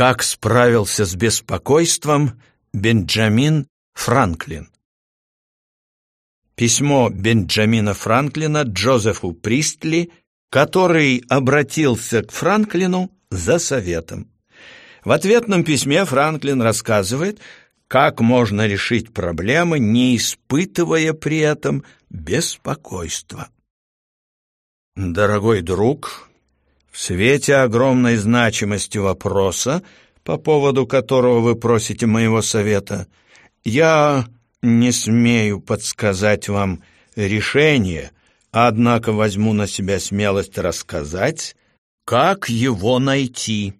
Как справился с беспокойством Бенджамин Франклин? Письмо Бенджамина Франклина Джозефу Пристли, который обратился к Франклину за советом. В ответном письме Франклин рассказывает, как можно решить проблемы, не испытывая при этом беспокойства. Дорогой друг, в свете огромной значимости вопроса, по поводу которого вы просите моего совета, я не смею подсказать вам решение, однако возьму на себя смелость рассказать, как его найти.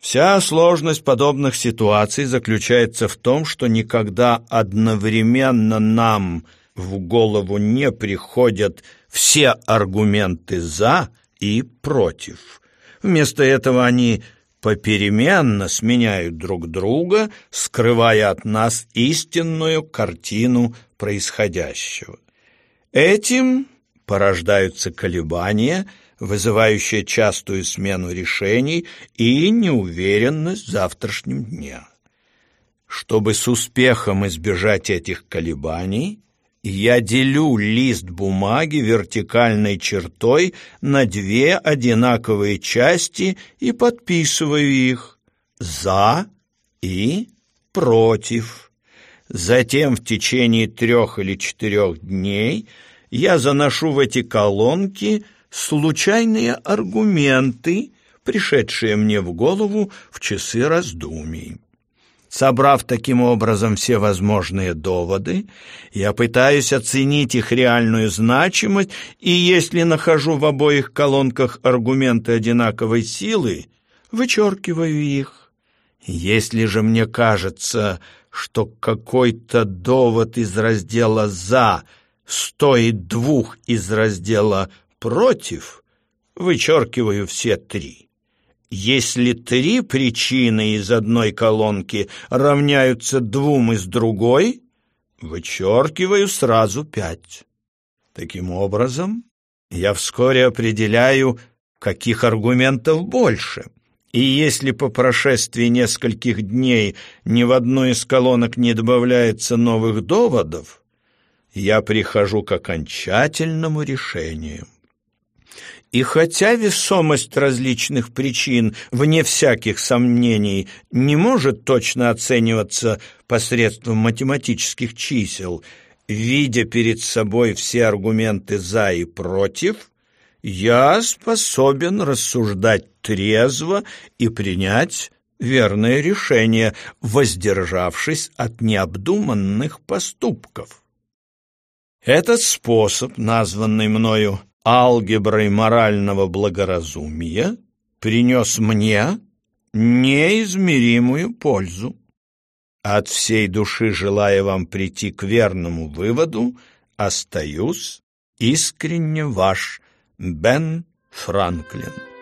Вся сложность подобных ситуаций заключается в том, что никогда одновременно нам в голову не приходят все аргументы «за» и «против». Вместо этого они попеременно сменяют друг друга, скрывая от нас истинную картину происходящего. Этим порождаются колебания, вызывающие частую смену решений и неуверенность в завтрашнем дне. Чтобы с успехом избежать этих колебаний, я делю лист бумаги вертикальной чертой на две одинаковые части и подписываю их «за» и «против». Затем в течение трех или четырех дней я заношу в эти колонки случайные аргументы, пришедшие мне в голову в часы раздумий. Собрав таким образом все возможные доводы, я пытаюсь оценить их реальную значимость, и если нахожу в обоих колонках аргументы одинаковой силы, вычеркиваю их. Если же мне кажется, что какой-то довод из раздела «за» стоит двух из раздела «против», вычеркиваю все три. Если три причины из одной колонки равняются двум из другой, вычеркиваю сразу пять. Таким образом, я вскоре определяю, каких аргументов больше. И если по прошествии нескольких дней ни в одной из колонок не добавляется новых доводов, я прихожу к окончательному решению. И хотя весомость различных причин, вне всяких сомнений, не может точно оцениваться посредством математических чисел, видя перед собой все аргументы «за» и «против», я способен рассуждать трезво и принять верное решение, воздержавшись от необдуманных поступков. Этот способ, названный мною алгеброй морального благоразумия принес мне неизмеримую пользу. От всей души желая вам прийти к верному выводу, остаюсь искренне ваш Бен Франклин.